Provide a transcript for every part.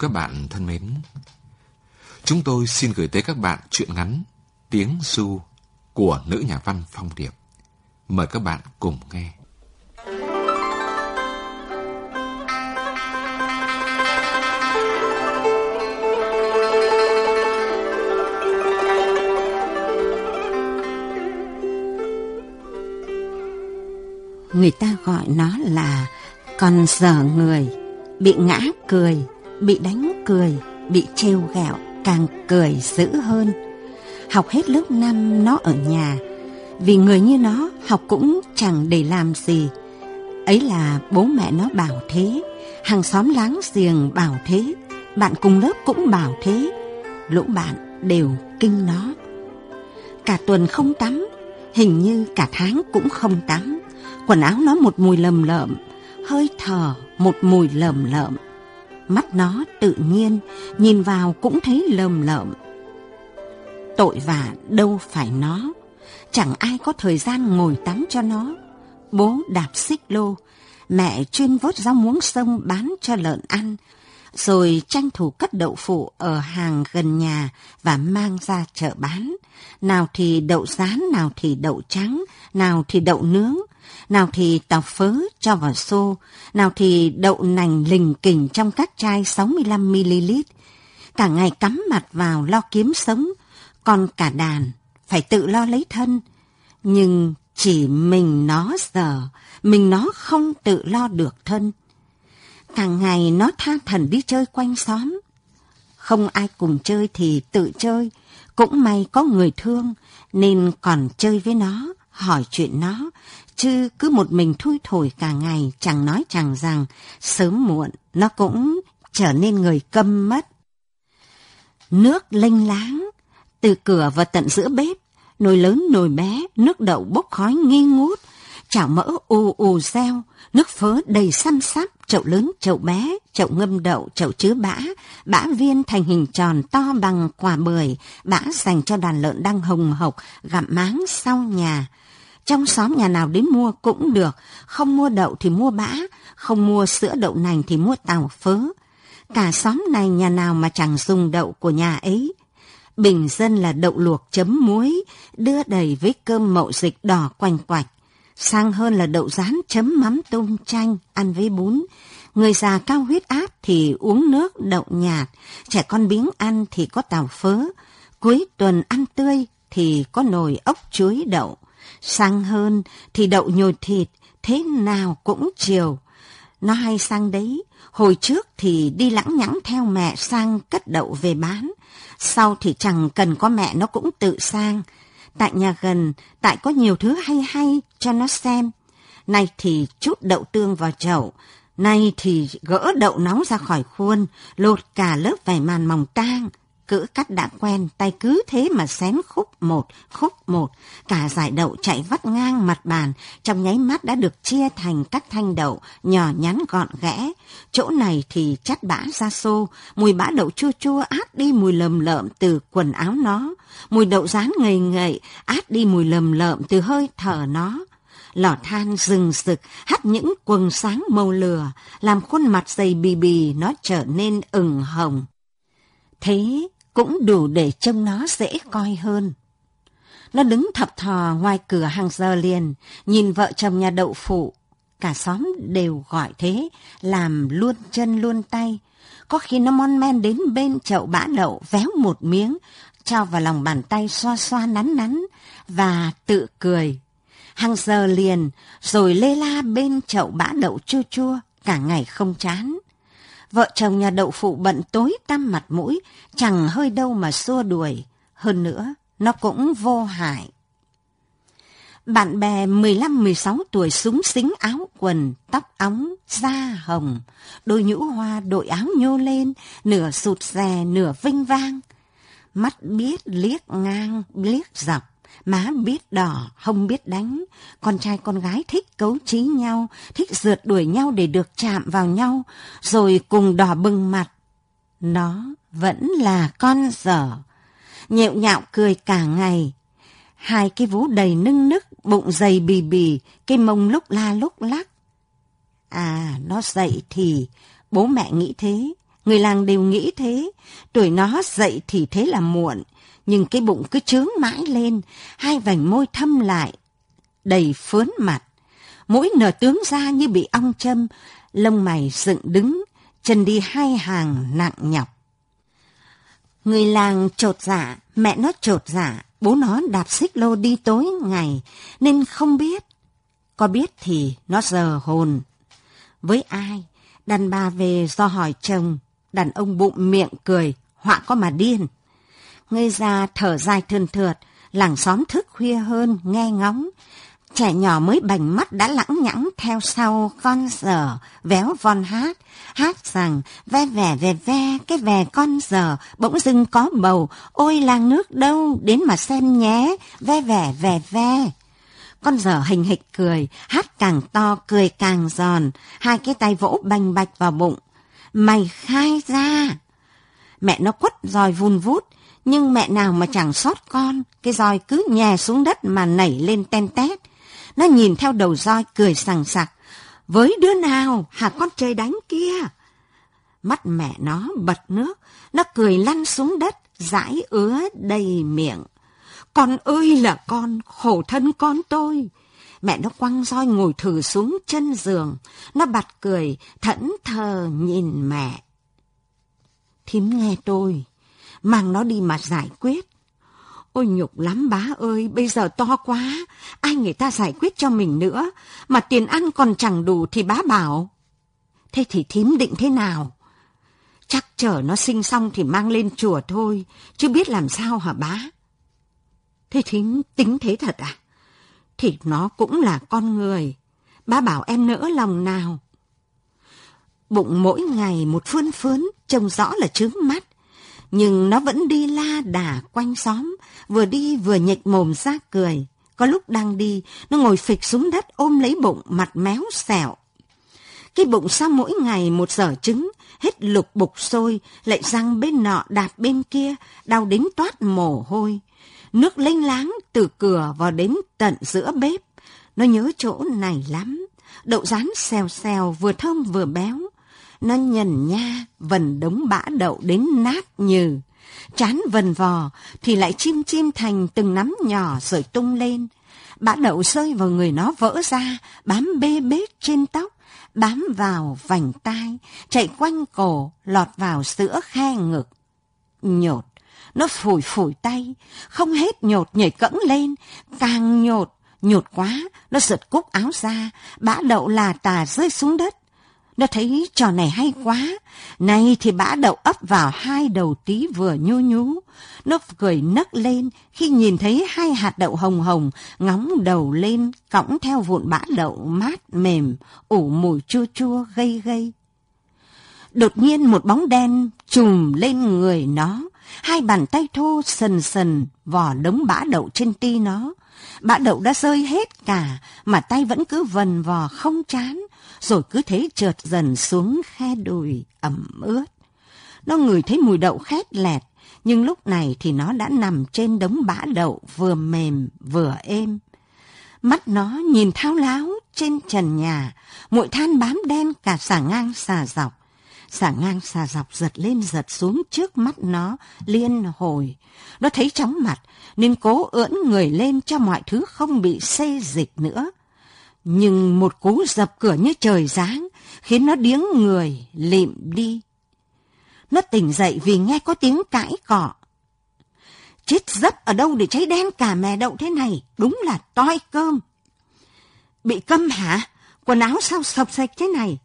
Các bạn thân mến, chúng tôi xin gửi tới các bạn truyện ngắn Tiếng su của nữ nhà văn Phong Điệp. Mời các bạn cùng nghe. Người ta gọi nó là con dở người, bị ngã cười, bị đánh cười, bị trêu gạo càng cười dữ hơn. Học hết lớp năm nó ở nhà, vì người như nó học cũng chẳng để làm gì. Ấy là bố mẹ nó bảo thế, hàng xóm láng giềng bảo thế, bạn cùng lớp cũng bảo thế, lũ bạn đều kinh nó. Cả tuần không tắm, hình như cả tháng cũng không tắm. Quần áo nó một mùi lầm lợm, hơi thở một mùi lầm lợm. Mắt nó tự nhiên, nhìn vào cũng thấy lầm lợm. Tội vạ đâu phải nó, chẳng ai có thời gian ngồi tắm cho nó. Bố đạp xích lô, mẹ chuyên vớt rau muống sông bán cho lợn ăn, rồi tranh thủ cất đậu phụ ở hàng gần nhà và mang ra chợ bán. Nào thì đậu rán, nào thì đậu trắng, nào thì đậu nướng, nào thì tàu phớ cho vào xô, nào thì đậu nành lình kình trong các chai 65ml. Cả ngày cắm mặt vào lo kiếm sống, còn cả đàn phải tự lo lấy thân. Nhưng chỉ mình nó giờ, mình nó không tự lo được thân. Cả ngày nó tha thần đi chơi quanh xóm. Không ai cùng chơi thì tự chơi, cũng may có người thương nên còn chơi với nó, hỏi chuyện nó, chứ cứ một mình thui thổi cả ngày chẳng nói chẳng rằng, sớm muộn nó cũng trở nên người câm mất. Nước lênh láng, từ cửa vào tận giữa bếp, nồi lớn nồi bé, nước đậu bốc khói nghi ngút, chảo mỡ ù ù reo, nước phớ đầy xăm sắp, chậu lớn, chậu bé, chậu ngâm đậu, chậu chứa bã, bã viên thành hình tròn to bằng quả bưởi, bã dành cho đàn lợn đang hồng hộc, gặm máng sau nhà. Trong xóm nhà nào đến mua cũng được, không mua đậu thì mua bã, không mua sữa đậu nành thì mua tàu phớ. Cả xóm này nhà nào mà chẳng dùng đậu của nhà ấy. Bình dân là đậu luộc chấm muối, đưa đầy với cơm mậu dịch đỏ quanh quạch. Sang hơn là đậu rán chấm mắm tôm chanh, ăn với bún. Người già cao huyết áp thì uống nước đậu nhạt, trẻ con biếng ăn thì có tàu phớ. Cuối tuần ăn tươi thì có nồi ốc chuối đậu. Sang hơn thì đậu nhồi thịt, thế nào cũng chiều. Nó hay sang đấy, hồi trước thì đi lãng nhãng theo mẹ sang cất đậu về bán. Sau thì chẳng cần có mẹ nó cũng tự sang. Tại nhà gần, tại có nhiều thứ hay hay cho nó xem. Nay thì chút đậu tương vào chậu, nay thì gỡ đậu nóng ra khỏi khuôn, lột cả lớp vải màn mỏng tang, cữ cắt đã quen, tay cứ thế mà xén khúc một, khúc một. Cả giải đậu chạy vắt ngang mặt bàn, trong nháy mắt đã được chia thành các thanh đậu, nhỏ nhắn gọn ghẽ. Chỗ này thì chắt bã ra xô, mùi bã đậu chua chua át đi mùi lầm lợm từ quần áo nó. Mùi đậu rán ngầy ngậy, át đi mùi lầm lợm từ hơi thở nó lò than rừng rực hắt những quần sáng màu lửa, làm khuôn mặt dày bì bì nó trở nên ửng hồng. Thế cũng đủ để trông nó dễ coi hơn. Nó đứng thập thò ngoài cửa hàng giờ liền, nhìn vợ chồng nhà đậu phụ. Cả xóm đều gọi thế, làm luôn chân luôn tay. Có khi nó mon men đến bên chậu bã đậu véo một miếng, cho vào lòng bàn tay xoa xoa nắn nắn, và tự cười. Hàng giờ liền, rồi lê la bên chậu bã đậu chua chua, cả ngày không chán. Vợ chồng nhà đậu phụ bận tối tăm mặt mũi, chẳng hơi đâu mà xua đuổi. Hơn nữa, nó cũng vô hại. Bạn bè 15-16 tuổi súng xính áo quần, tóc óng, da hồng, đôi nhũ hoa đội áo nhô lên, nửa sụt rè, nửa vinh vang. Mắt biết liếc ngang, liếc dọc, má biết đỏ, không biết đánh. Con trai con gái thích cấu trí nhau, thích rượt đuổi nhau để được chạm vào nhau, rồi cùng đỏ bừng mặt. Nó vẫn là con dở. Nhẹo nhạo cười cả ngày. Hai cái vú đầy nưng nức, bụng dày bì bì, cái mông lúc la lúc lắc. À, nó dậy thì bố mẹ nghĩ thế, Người làng đều nghĩ thế, tuổi nó dậy thì thế là muộn, nhưng cái bụng cứ trướng mãi lên, hai vành môi thâm lại, đầy phớn mặt. Mũi nở tướng ra như bị ong châm, lông mày dựng đứng, chân đi hai hàng nặng nhọc. Người làng trột dạ, mẹ nó trột dạ, bố nó đạp xích lô đi tối ngày, nên không biết. Có biết thì nó giờ hồn. Với ai, đàn bà về do hỏi chồng, đàn ông bụng miệng cười, họa có mà điên. Ngây ra thở dài thườn thượt, làng xóm thức khuya hơn, nghe ngóng. Trẻ nhỏ mới bành mắt đã lãng nhãng theo sau con dở véo von hát, hát rằng ve vẻ về ve, cái về con dở bỗng dưng có bầu, ôi làng nước đâu, đến mà xem nhé, ve vẻ về ve. Con dở hình hịch cười, hát càng to, cười càng giòn, hai cái tay vỗ bành bạch vào bụng. Mày khai ra! Mẹ nó quất roi vun vút, nhưng mẹ nào mà chẳng sót con, cái roi cứ nhè xuống đất mà nảy lên ten tét. Nó nhìn theo đầu roi cười sằng sặc. Với đứa nào hả con trời đánh kia? Mắt mẹ nó bật nước, nó cười lăn xuống đất, dãi ứa đầy miệng. Con ơi là con, khổ thân con tôi. Mẹ nó quăng roi ngồi thử xuống chân giường. Nó bật cười, thẫn thờ nhìn mẹ. Thím nghe tôi, mang nó đi mà giải quyết. Ôi nhục lắm bá ơi, bây giờ to quá, ai người ta giải quyết cho mình nữa, mà tiền ăn còn chẳng đủ thì bá bảo. Thế thì thím định thế nào? Chắc chờ nó sinh xong thì mang lên chùa thôi, chứ biết làm sao hả bá? Thế thím tính thế thật à? Thì nó cũng là con người, bá bảo em nỡ lòng nào. Bụng mỗi ngày một phơn phớn, trông rõ là trướng mắt nhưng nó vẫn đi la đà quanh xóm, vừa đi vừa nhịch mồm ra cười. Có lúc đang đi, nó ngồi phịch xuống đất ôm lấy bụng, mặt méo xẹo. Cái bụng sau mỗi ngày một giờ trứng, hết lục bục sôi, lại răng bên nọ đạp bên kia, đau đến toát mồ hôi. Nước lênh láng từ cửa vào đến tận giữa bếp. Nó nhớ chỗ này lắm. Đậu rán xèo xèo vừa thơm vừa béo. Nó nhần nha, vần đống bã đậu đến nát nhừ, Chán vần vò, thì lại chim chim thành từng nắm nhỏ rồi tung lên. Bã đậu rơi vào người nó vỡ ra, bám bê bết trên tóc, bám vào vành tai, chạy quanh cổ, lọt vào giữa khe ngực. Nhột, nó phủi phủi tay, không hết nhột nhảy cẫng lên, càng nhột, nhột quá, nó giật cúc áo ra, bã đậu là tà rơi xuống đất, nó thấy trò này hay quá. Này thì bã đậu ấp vào hai đầu tí vừa nhu nhú. Nó cười nấc lên khi nhìn thấy hai hạt đậu hồng hồng ngóng đầu lên cõng theo vụn bã đậu mát mềm, ủ mùi chua chua gây gây. Đột nhiên một bóng đen trùm lên người nó. Hai bàn tay thô sần sần vò đống bã đậu trên ti nó. Bã đậu đã rơi hết cả mà tay vẫn cứ vần vò không chán rồi cứ thế trượt dần xuống khe đùi ẩm ướt. Nó ngửi thấy mùi đậu khét lẹt, nhưng lúc này thì nó đã nằm trên đống bã đậu vừa mềm vừa êm. Mắt nó nhìn thao láo trên trần nhà, muội than bám đen cả xả ngang xả dọc. Xả ngang xả dọc giật lên giật xuống trước mắt nó, liên hồi. Nó thấy chóng mặt, nên cố ưỡn người lên cho mọi thứ không bị xê dịch nữa nhưng một cú dập cửa như trời giáng khiến nó điếng người lịm đi. Nó tỉnh dậy vì nghe có tiếng cãi cọ. Chết dấp ở đâu để cháy đen cả mè đậu thế này, đúng là toi cơm. Bị câm hả? Quần áo sao sọc sạch thế này?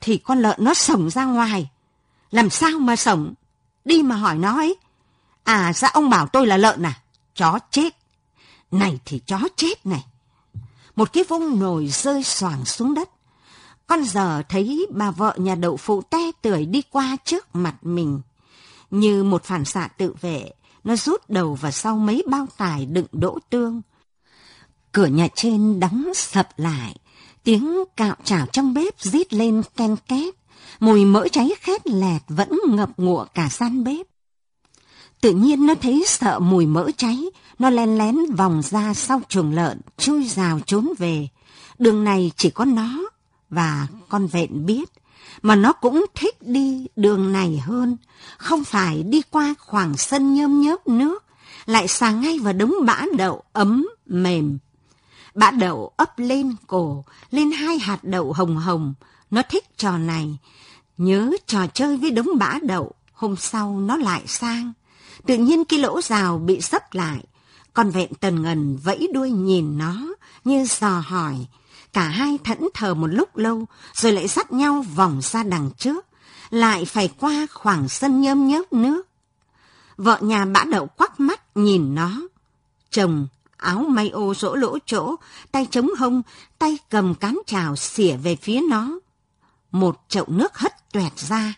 Thì con lợn nó sổng ra ngoài. Làm sao mà sổng? Đi mà hỏi nó ấy. À, ra ông bảo tôi là lợn à? Chó chết. Này thì chó chết này một cái vung nồi rơi xoàng xuống đất. Con giờ thấy bà vợ nhà đậu phụ te tưởi đi qua trước mặt mình. Như một phản xạ tự vệ, nó rút đầu vào sau mấy bao tải đựng đỗ tương. Cửa nhà trên đóng sập lại, tiếng cạo chảo trong bếp rít lên ken két, mùi mỡ cháy khét lẹt vẫn ngập ngụa cả gian bếp. Tự nhiên nó thấy sợ mùi mỡ cháy, nó len lén vòng ra sau chuồng lợn, chui rào trốn về. Đường này chỉ có nó và con vẹn biết. mà nó cũng thích đi đường này hơn, không phải đi qua khoảng sân nhơm nhớp nước, lại xà ngay vào đống bã đậu ấm, mềm. Bã đậu ấp lên cổ, lên hai hạt đậu hồng hồng, nó thích trò này. Nhớ trò chơi với đống bã đậu, hôm sau nó lại sang. Tự nhiên cái lỗ rào bị sấp lại, con vẹn tần ngần vẫy đuôi nhìn nó, như dò hỏi. Cả hai thẫn thờ một lúc lâu, rồi lại dắt nhau vòng ra đằng trước, lại phải qua khoảng sân nhơm nhớp nước. Vợ nhà bã đậu quắc mắt nhìn nó. Chồng, áo may ô rỗ lỗ chỗ, tay chống hông, tay cầm cán trào xỉa về phía nó. Một chậu nước hất tuẹt ra,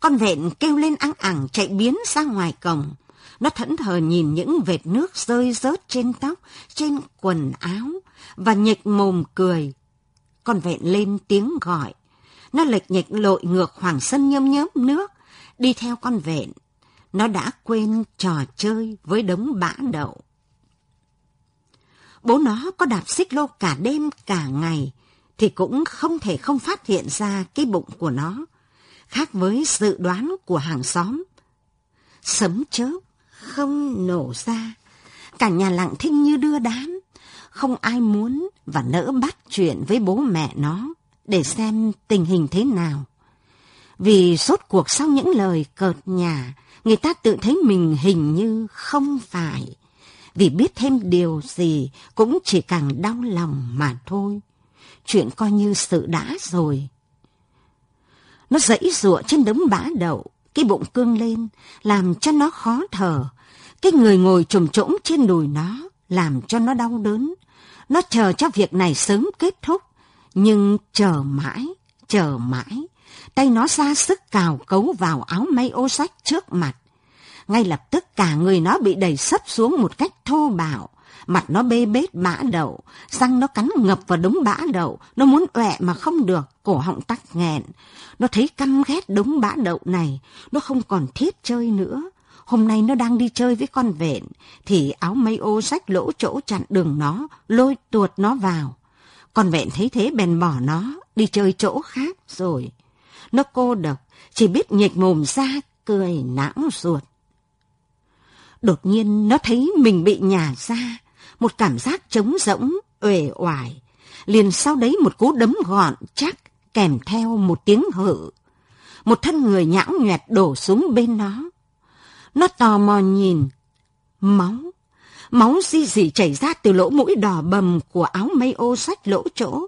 con vẹn kêu lên ăng ẳng chạy biến ra ngoài cổng. Nó thẫn thờ nhìn những vệt nước rơi rớt trên tóc, trên quần áo, và nhịch mồm cười. Con vẹn lên tiếng gọi. Nó lệch nhịch lội ngược hoàng sân nhâm nhớm nước, đi theo con vẹn. Nó đã quên trò chơi với đống bã đậu. Bố nó có đạp xích lô cả đêm cả ngày, thì cũng không thể không phát hiện ra cái bụng của nó, khác với dự đoán của hàng xóm. Sấm chớp không nổ ra, cả nhà lặng thinh như đưa đám, không ai muốn và nỡ bắt chuyện với bố mẹ nó để xem tình hình thế nào. Vì rốt cuộc sau những lời cợt nhà, người ta tự thấy mình hình như không phải. Vì biết thêm điều gì cũng chỉ càng đau lòng mà thôi. Chuyện coi như sự đã rồi. Nó dãy ruộng trên đống bã đậu, cái bụng cương lên, làm cho nó khó thở. Cái người ngồi trồm trỗng trên đùi nó, làm cho nó đau đớn. Nó chờ cho việc này sớm kết thúc, nhưng chờ mãi, chờ mãi. Tay nó ra sức cào cấu vào áo may ô sách trước mặt. Ngay lập tức cả người nó bị đẩy sấp xuống một cách thô bạo. Mặt nó bê bết bã đậu, răng nó cắn ngập vào đống bã đậu, nó muốn ọe mà không được, cổ họng tắc nghẹn. Nó thấy căm ghét đống bã đậu này, nó không còn thiết chơi nữa. Hôm nay nó đang đi chơi với con vện, thì áo mây ô sách lỗ chỗ chặn đường nó, lôi tuột nó vào. Con vẹn thấy thế bèn bỏ nó, đi chơi chỗ khác rồi. Nó cô độc, chỉ biết nhịch mồm ra, cười não ruột. Đột nhiên nó thấy mình bị nhả ra, một cảm giác trống rỗng, uể oải. Liền sau đấy một cú đấm gọn chắc, kèm theo một tiếng hự. Một thân người nhão nhoẹt đổ xuống bên nó. Nó tò mò nhìn. Máu. Máu di dị chảy ra từ lỗ mũi đỏ bầm của áo mây ô sách lỗ chỗ.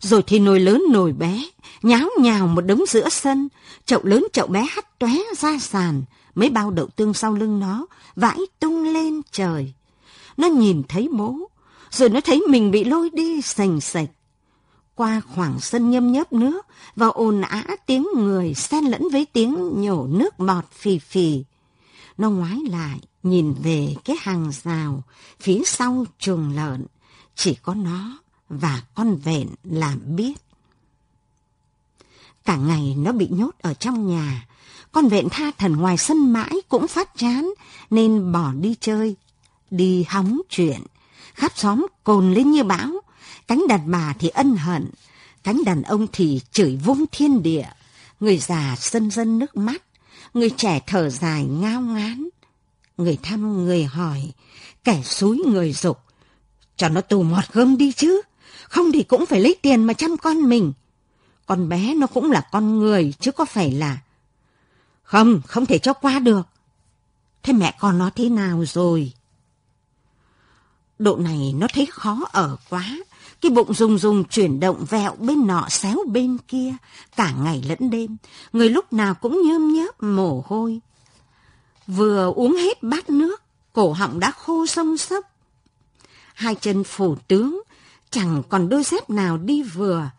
Rồi thì nồi lớn nồi bé, nháo nhào một đống giữa sân, chậu lớn chậu bé hắt tóe ra sàn, mấy bao đậu tương sau lưng nó, vãi tung lên trời. Nó nhìn thấy bố, rồi nó thấy mình bị lôi đi sành sạch. Qua khoảng sân nhâm nhớp nước và ồn ã tiếng người xen lẫn với tiếng nhổ nước bọt phì phì. Nó ngoái lại, nhìn về cái hàng rào, phía sau chuồng lợn, chỉ có nó và con vẹn làm biết. Cả ngày nó bị nhốt ở trong nhà, con vẹn tha thần ngoài sân mãi cũng phát chán, nên bỏ đi chơi, đi hóng chuyện. Khắp xóm cồn lên như bão, cánh đàn bà thì ân hận, cánh đàn ông thì chửi vung thiên địa, người già sân dân nước mắt, người trẻ thở dài ngao ngán. Người thăm người hỏi, kẻ suối người dục, cho nó tù mọt gơm đi chứ, không thì cũng phải lấy tiền mà chăm con mình. Con bé nó cũng là con người chứ có phải là... Không, không thể cho qua được. Thế mẹ con nó thế nào rồi? Độ này nó thấy khó ở quá. Cái bụng rùng rùng chuyển động vẹo bên nọ xéo bên kia, cả ngày lẫn đêm. Người lúc nào cũng nhơm nhớp mồ hôi. Vừa uống hết bát nước, cổ họng đã khô sông sấp. Hai chân phủ tướng, chẳng còn đôi dép nào đi vừa.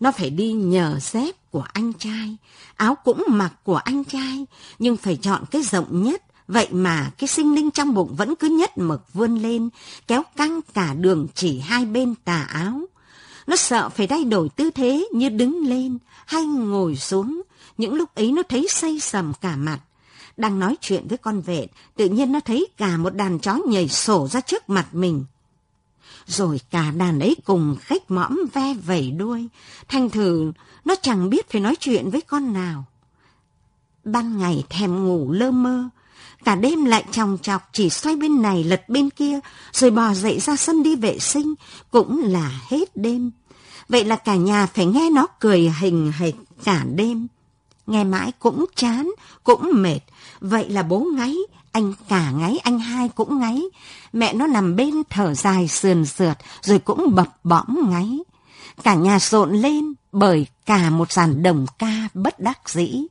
Nó phải đi nhờ dép của anh trai, áo cũng mặc của anh trai, nhưng phải chọn cái rộng nhất, Vậy mà cái sinh linh trong bụng vẫn cứ nhất mực vươn lên, kéo căng cả đường chỉ hai bên tà áo. Nó sợ phải thay đổi tư thế như đứng lên hay ngồi xuống. Những lúc ấy nó thấy say sầm cả mặt. Đang nói chuyện với con vệ, tự nhiên nó thấy cả một đàn chó nhảy sổ ra trước mặt mình. Rồi cả đàn ấy cùng khách mõm ve vẩy đuôi. Thành thử nó chẳng biết phải nói chuyện với con nào. Ban ngày thèm ngủ lơ mơ, cả đêm lại chòng chọc chỉ xoay bên này lật bên kia, rồi bò dậy ra sân đi vệ sinh, cũng là hết đêm. Vậy là cả nhà phải nghe nó cười hình hệt cả đêm. Nghe mãi cũng chán, cũng mệt. Vậy là bố ngáy, anh cả ngáy, anh hai cũng ngáy. Mẹ nó nằm bên thở dài sườn sượt, rồi cũng bập bõm ngáy. Cả nhà rộn lên bởi cả một dàn đồng ca bất đắc dĩ.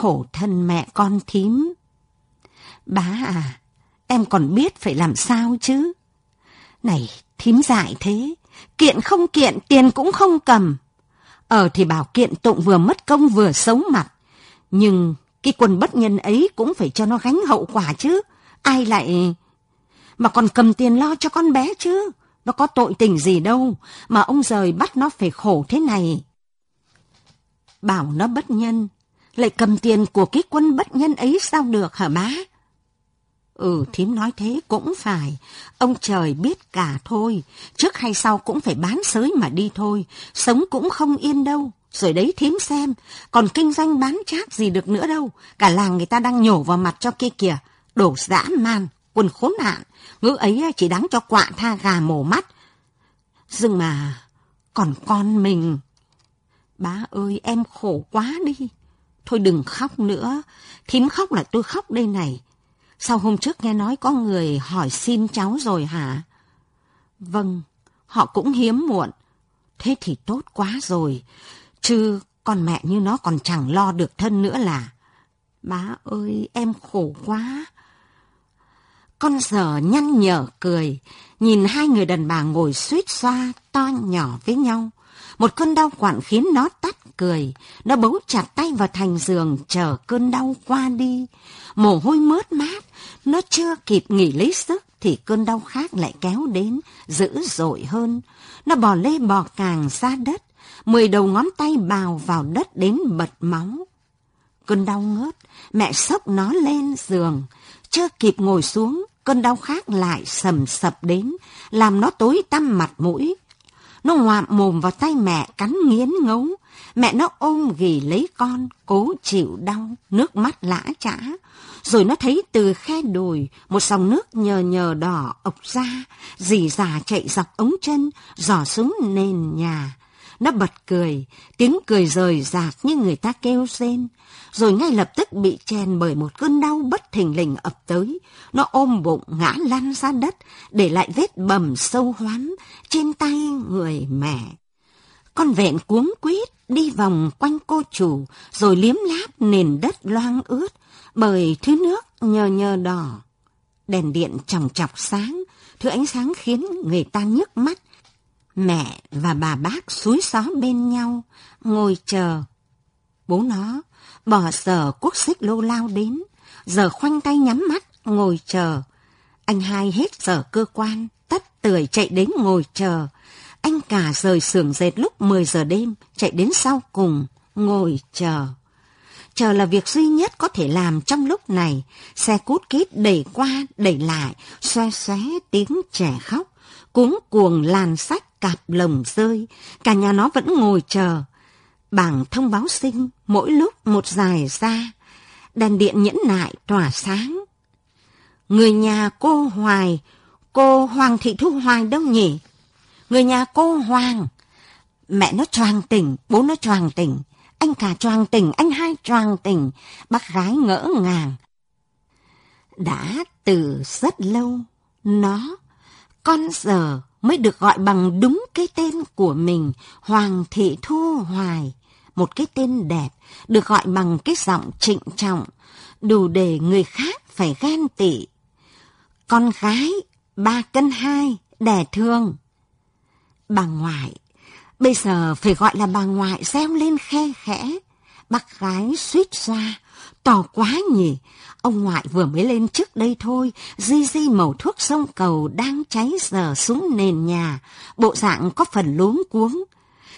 Khổ thân mẹ con thím. Bá à, em còn biết phải làm sao chứ? Này, thím dại thế, kiện không kiện, tiền cũng không cầm. Ở thì bảo kiện tụng vừa mất công vừa xấu mặt. Nhưng cái quân bất nhân ấy cũng phải cho nó gánh hậu quả chứ. Ai lại... Mà còn cầm tiền lo cho con bé chứ. Nó có tội tình gì đâu. Mà ông rời bắt nó phải khổ thế này. Bảo nó bất nhân. Lại cầm tiền của cái quân bất nhân ấy sao được hả má? Ừ, thím nói thế cũng phải. Ông trời biết cả thôi. Trước hay sau cũng phải bán sới mà đi thôi. Sống cũng không yên đâu. Rồi đấy thím xem. Còn kinh doanh bán chát gì được nữa đâu. Cả làng người ta đang nhổ vào mặt cho kia kìa. Đổ dã man, quần khốn nạn. Ngữ ấy chỉ đáng cho quạ tha gà mổ mắt. Nhưng mà, còn con mình... Bá ơi, em khổ quá đi. Thôi đừng khóc nữa. Thím khóc là tôi khóc đây này. Sao hôm trước nghe nói có người hỏi xin cháu rồi hả? Vâng, họ cũng hiếm muộn. Thế thì tốt quá rồi. Chứ con mẹ như nó còn chẳng lo được thân nữa là. Bá ơi, em khổ quá. Con giờ nhăn nhở cười, nhìn hai người đàn bà ngồi suýt xoa to nhỏ với nhau. Một cơn đau quặn khiến nó tắt cười, nó bấu chặt tay vào thành giường chờ cơn đau qua đi. Mồ hôi mướt mát, nó chưa kịp nghỉ lấy sức thì cơn đau khác lại kéo đến, dữ dội hơn. Nó bò lê bò càng ra đất, mười đầu ngón tay bào vào đất đến bật máu. Cơn đau ngớt, mẹ sốc nó lên giường, chưa kịp ngồi xuống, cơn đau khác lại sầm sập đến, làm nó tối tăm mặt mũi. Nó ngoạm mồm vào tay mẹ cắn nghiến ngấu, mẹ nó ôm ghì lấy con, cố chịu đau, nước mắt lã chã. Rồi nó thấy từ khe đùi, một dòng nước nhờ nhờ đỏ ộc ra, dì già chạy dọc ống chân, dò xuống nền nhà. Nó bật cười, tiếng cười rời rạc như người ta kêu rên, rồi ngay lập tức bị chèn bởi một cơn đau bất thình lình ập tới. Nó ôm bụng ngã lăn ra đất, để lại vết bầm sâu hoắm trên tay người mẹ. Con vẹn cuống quýt đi vòng quanh cô chủ, rồi liếm láp nền đất loang ướt, bởi thứ nước nhờ nhờ đỏ. Đèn điện chòng chọc sáng, thứ ánh sáng khiến người ta nhức mắt. Mẹ và bà bác suối xó bên nhau, ngồi chờ. Bố nó bỏ giờ quốc xích lô lao đến, giờ khoanh tay nhắm mắt, ngồi chờ. Anh hai hết giờ cơ quan, tất tưởi chạy đến ngồi chờ. Anh cả rời xưởng dệt lúc 10 giờ đêm, chạy đến sau cùng, ngồi chờ. Chờ là việc duy nhất có thể làm trong lúc này. Xe cút kít đẩy qua, đẩy lại, xoe xóe tiếng trẻ khóc. Cuống cuồng làn sách cạp lồng rơi. Cả nhà nó vẫn ngồi chờ. Bảng thông báo sinh, mỗi lúc một dài ra. Đèn điện nhẫn nại tỏa sáng. Người nhà cô Hoài, cô Hoàng Thị Thu Hoài đâu nhỉ? Người nhà cô Hoàng. Mẹ nó choàng tỉnh, bố nó choàng tỉnh. Anh cả choàng tỉnh, anh hai choàng tỉnh. Bác gái ngỡ ngàng. Đã từ rất lâu, nó, con giờ mới được gọi bằng đúng cái tên của mình, Hoàng Thị Thu Hoài. Một cái tên đẹp, được gọi bằng cái giọng trịnh trọng, đủ để người khác phải ghen tị. Con gái, ba cân hai, đẻ thương. Bà ngoại, bây giờ phải gọi là bà ngoại reo lên khe khẽ. Bác gái suýt xoa, to quá nhỉ. Ông ngoại vừa mới lên trước đây thôi, di di màu thuốc sông cầu đang cháy giờ xuống nền nhà, bộ dạng có phần luống cuống.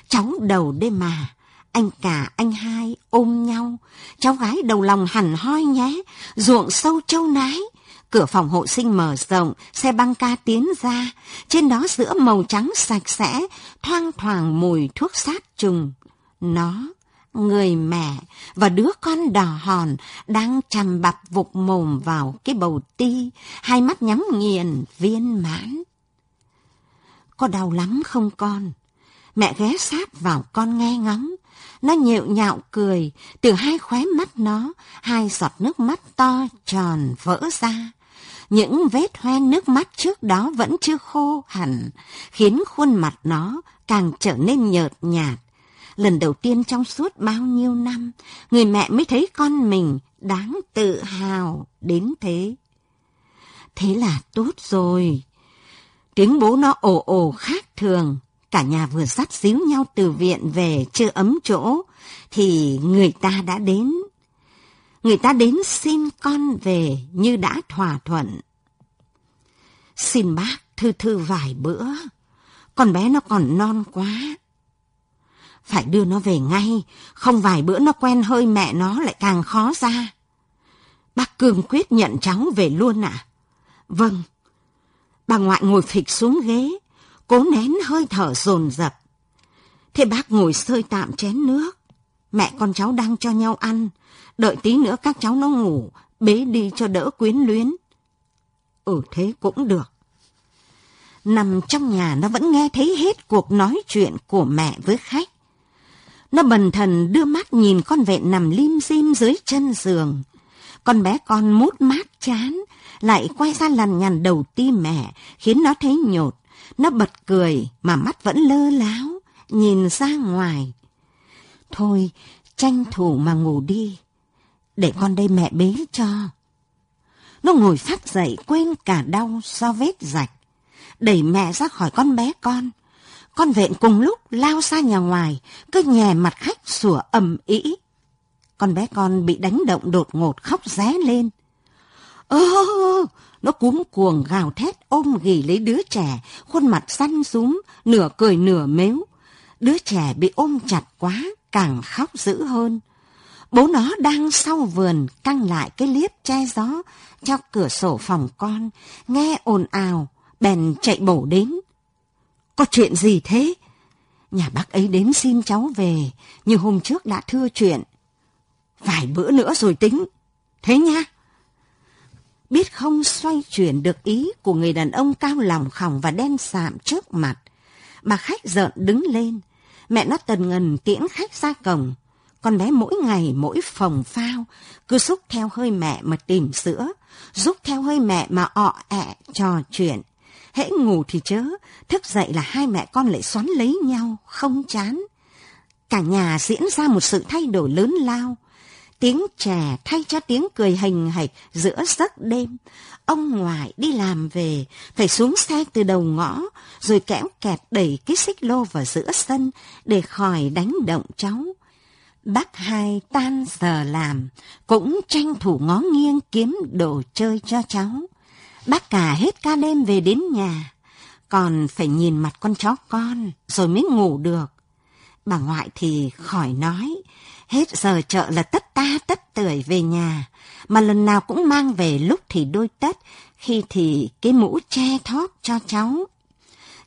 Cháu đầu đêm mà, anh cả anh hai ôm nhau, cháu gái đầu lòng hẳn hoi nhé, ruộng sâu châu nái, Cửa phòng hộ sinh mở rộng, xe băng ca tiến ra. Trên đó giữa màu trắng sạch sẽ, thoang thoảng mùi thuốc sát trùng. Nó, người mẹ và đứa con đỏ hòn đang chằm bập vụt mồm vào cái bầu ti, hai mắt nhắm nghiền, viên mãn. Có đau lắm không con? Mẹ ghé sát vào con nghe ngóng. Nó nhệu nhạo cười, từ hai khóe mắt nó, hai giọt nước mắt to tròn vỡ ra. Những vết hoen nước mắt trước đó vẫn chưa khô hẳn, khiến khuôn mặt nó càng trở nên nhợt nhạt. Lần đầu tiên trong suốt bao nhiêu năm, người mẹ mới thấy con mình đáng tự hào đến thế. Thế là tốt rồi. Tiếng bố nó ồ ồ khác thường, cả nhà vừa dắt xíu nhau từ viện về chưa ấm chỗ, thì người ta đã đến. Người ta đến xin con về như đã thỏa thuận. Xin bác thư thư vài bữa, con bé nó còn non quá. Phải đưa nó về ngay, không vài bữa nó quen hơi mẹ nó lại càng khó ra. Bác cương quyết nhận cháu về luôn à? Vâng. Bà ngoại ngồi phịch xuống ghế, cố nén hơi thở dồn dập. Thế bác ngồi sơi tạm chén nước. Mẹ con cháu đang cho nhau ăn, đợi tí nữa các cháu nó ngủ, bế đi cho đỡ quyến luyến. Ừ thế cũng được. Nằm trong nhà nó vẫn nghe thấy hết cuộc nói chuyện của mẹ với khách. Nó bần thần đưa mắt nhìn con vẹn nằm lim dim dưới chân giường. Con bé con mút mát chán, lại quay ra lằn nhằn đầu ti mẹ, khiến nó thấy nhột. Nó bật cười mà mắt vẫn lơ láo, nhìn ra ngoài. Thôi, tranh thủ mà ngủ đi. Để con đây mẹ bế cho. Nó ngồi phát dậy quên cả đau do vết rạch. Đẩy mẹ ra khỏi con bé con. Con vện cùng lúc lao ra nhà ngoài, cứ nhè mặt khách sủa ầm ĩ. Con bé con bị đánh động đột ngột khóc ré lên. Ơ, nó cúm cuồng gào thét ôm ghì lấy đứa trẻ, khuôn mặt xanh rúm, nửa cười nửa mếu. Đứa trẻ bị ôm chặt quá, càng khóc dữ hơn. Bố nó đang sau vườn căng lại cái liếp che gió cho cửa sổ phòng con, nghe ồn ào, bèn chạy bổ đến. Có chuyện gì thế? Nhà bác ấy đến xin cháu về, nhưng hôm trước đã thưa chuyện. Vài bữa nữa rồi tính. Thế nha. Biết không xoay chuyển được ý của người đàn ông cao lòng khòng và đen sạm trước mặt. Bà khách giận đứng lên. Mẹ nó tần ngần tiễn khách ra cổng. Con bé mỗi ngày mỗi phòng phao, cứ xúc theo hơi mẹ mà tìm sữa, giúp theo hơi mẹ mà ọ ẹ trò chuyện. Hễ ngủ thì chớ, thức dậy là hai mẹ con lại xoắn lấy nhau, không chán. Cả nhà diễn ra một sự thay đổi lớn lao. Tiếng trẻ thay cho tiếng cười hình hạch giữa giấc đêm. Ông ngoại đi làm về, phải xuống xe từ đầu ngõ, rồi kẽm kẹt đẩy cái xích lô vào giữa sân để khỏi đánh động cháu. Bác hai tan giờ làm, cũng tranh thủ ngó nghiêng kiếm đồ chơi cho cháu. Bác cả hết ca đêm về đến nhà, còn phải nhìn mặt con chó con rồi mới ngủ được. Bà ngoại thì khỏi nói, hết giờ chợ là tất ta tất tưởi về nhà, mà lần nào cũng mang về lúc thì đôi tất, khi thì cái mũ che thóp cho cháu.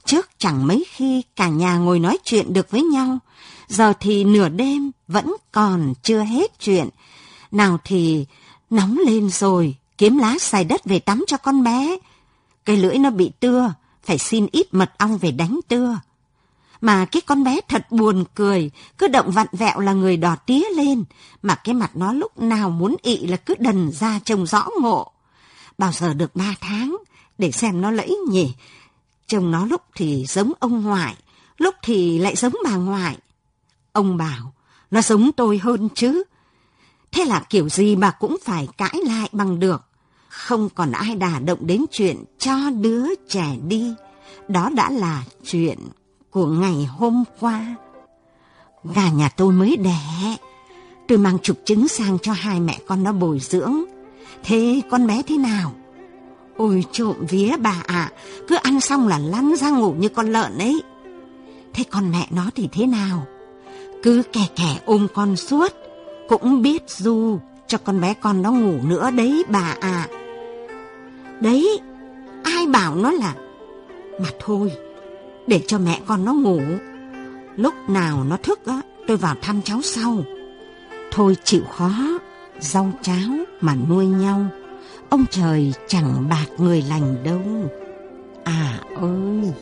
Trước chẳng mấy khi cả nhà ngồi nói chuyện được với nhau, giờ thì nửa đêm vẫn còn chưa hết chuyện. Nào thì nóng lên rồi, kiếm lá xài đất về tắm cho con bé. Cái lưỡi nó bị tưa, phải xin ít mật ong về đánh tưa. Mà cái con bé thật buồn cười, cứ động vặn vẹo là người đỏ tía lên, mà cái mặt nó lúc nào muốn ị là cứ đần ra trông rõ ngộ. Bao giờ được ba tháng, để xem nó lẫy nhỉ. Trông nó lúc thì giống ông ngoại, lúc thì lại giống bà ngoại. Ông bảo, nó giống tôi hơn chứ. Thế là kiểu gì mà cũng phải cãi lại bằng được. Không còn ai đả động đến chuyện cho đứa trẻ đi. Đó đã là chuyện của ngày hôm qua. Gà nhà tôi mới đẻ. Tôi mang chục trứng sang cho hai mẹ con nó bồi dưỡng. Thế con bé thế nào? Ôi trộm vía bà ạ, cứ ăn xong là lăn ra ngủ như con lợn ấy. Thế con mẹ nó thì thế nào? Cứ kẻ kẻ ôm con suốt, cũng biết du cho con bé con nó ngủ nữa đấy bà ạ. Đấy, ai bảo nó là... Mà thôi, để cho mẹ con nó ngủ. Lúc nào nó thức á, tôi vào thăm cháu sau. Thôi chịu khó, rau cháo mà nuôi nhau. Ông trời chẳng bạc người lành đâu. À ơi!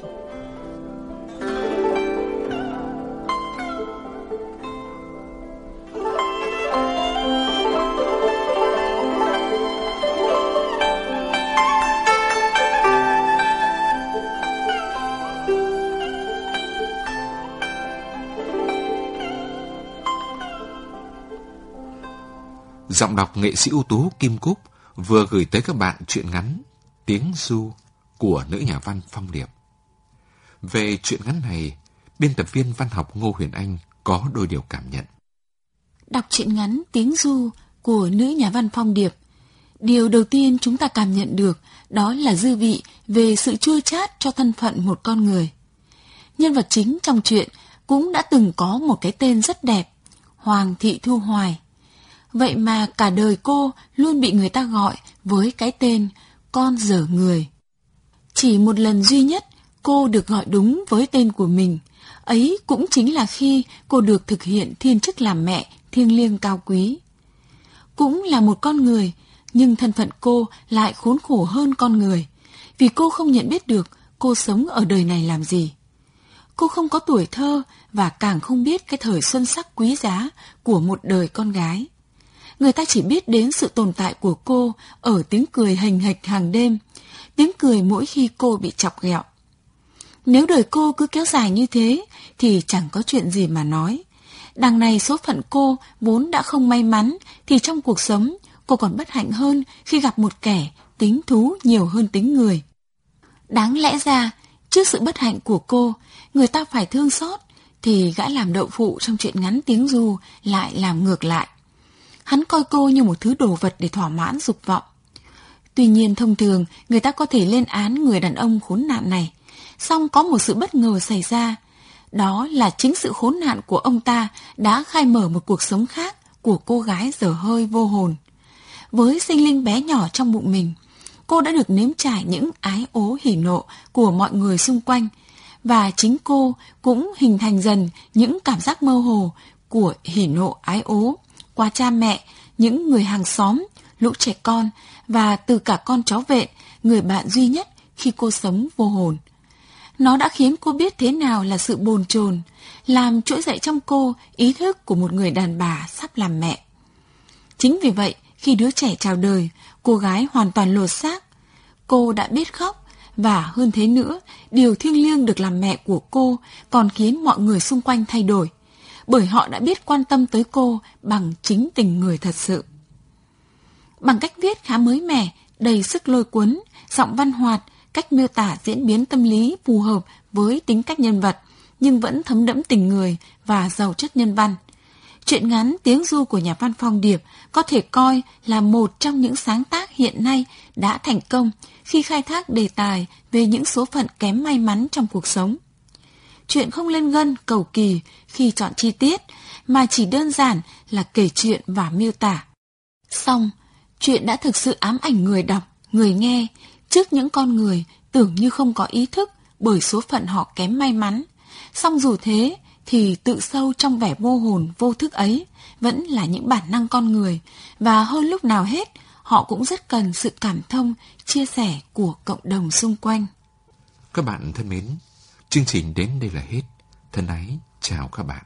Giọng đọc nghệ sĩ ưu tú Kim Cúc vừa gửi tới các bạn truyện ngắn Tiếng Du của nữ nhà văn Phong Điệp. Về truyện ngắn này, biên tập viên văn học Ngô Huyền Anh có đôi điều cảm nhận. Đọc truyện ngắn Tiếng Du của nữ nhà văn Phong Điệp, điều đầu tiên chúng ta cảm nhận được đó là dư vị về sự chua chát cho thân phận một con người. Nhân vật chính trong truyện cũng đã từng có một cái tên rất đẹp, Hoàng Thị Thu Hoài. Vậy mà cả đời cô luôn bị người ta gọi với cái tên con dở người. Chỉ một lần duy nhất cô được gọi đúng với tên của mình. Ấy cũng chính là khi cô được thực hiện thiên chức làm mẹ thiêng liêng cao quý. Cũng là một con người, nhưng thân phận cô lại khốn khổ hơn con người. Vì cô không nhận biết được cô sống ở đời này làm gì. Cô không có tuổi thơ và càng không biết cái thời xuân sắc quý giá của một đời con gái người ta chỉ biết đến sự tồn tại của cô ở tiếng cười hình hạch hàng đêm, tiếng cười mỗi khi cô bị chọc ghẹo. Nếu đời cô cứ kéo dài như thế, thì chẳng có chuyện gì mà nói. Đằng này số phận cô vốn đã không may mắn, thì trong cuộc sống, cô còn bất hạnh hơn khi gặp một kẻ tính thú nhiều hơn tính người. Đáng lẽ ra, trước sự bất hạnh của cô, người ta phải thương xót, thì gã làm đậu phụ trong chuyện ngắn tiếng du lại làm ngược lại hắn coi cô như một thứ đồ vật để thỏa mãn dục vọng. Tuy nhiên thông thường người ta có thể lên án người đàn ông khốn nạn này, song có một sự bất ngờ xảy ra. Đó là chính sự khốn nạn của ông ta đã khai mở một cuộc sống khác của cô gái dở hơi vô hồn. Với sinh linh bé nhỏ trong bụng mình, cô đã được nếm trải những ái ố hỉ nộ của mọi người xung quanh, và chính cô cũng hình thành dần những cảm giác mơ hồ của hỉ nộ ái ố qua cha mẹ, những người hàng xóm, lũ trẻ con và từ cả con chó vệ, người bạn duy nhất khi cô sống vô hồn. Nó đã khiến cô biết thế nào là sự bồn chồn, làm trỗi dậy trong cô ý thức của một người đàn bà sắp làm mẹ. Chính vì vậy, khi đứa trẻ chào đời, cô gái hoàn toàn lột xác. Cô đã biết khóc, và hơn thế nữa, điều thiêng liêng được làm mẹ của cô còn khiến mọi người xung quanh thay đổi bởi họ đã biết quan tâm tới cô bằng chính tình người thật sự. Bằng cách viết khá mới mẻ, đầy sức lôi cuốn, giọng văn hoạt, cách miêu tả diễn biến tâm lý phù hợp với tính cách nhân vật, nhưng vẫn thấm đẫm tình người và giàu chất nhân văn. Chuyện ngắn Tiếng Du của nhà văn Phong Điệp có thể coi là một trong những sáng tác hiện nay đã thành công khi khai thác đề tài về những số phận kém may mắn trong cuộc sống chuyện không lên gân, cầu kỳ khi chọn chi tiết, mà chỉ đơn giản là kể chuyện và miêu tả. Xong, chuyện đã thực sự ám ảnh người đọc, người nghe, trước những con người tưởng như không có ý thức bởi số phận họ kém may mắn. Xong dù thế, thì tự sâu trong vẻ vô hồn, vô thức ấy vẫn là những bản năng con người, và hơn lúc nào hết, họ cũng rất cần sự cảm thông, chia sẻ của cộng đồng xung quanh. Các bạn thân mến, Chương trình đến đây là hết. Thân ái, chào các bạn.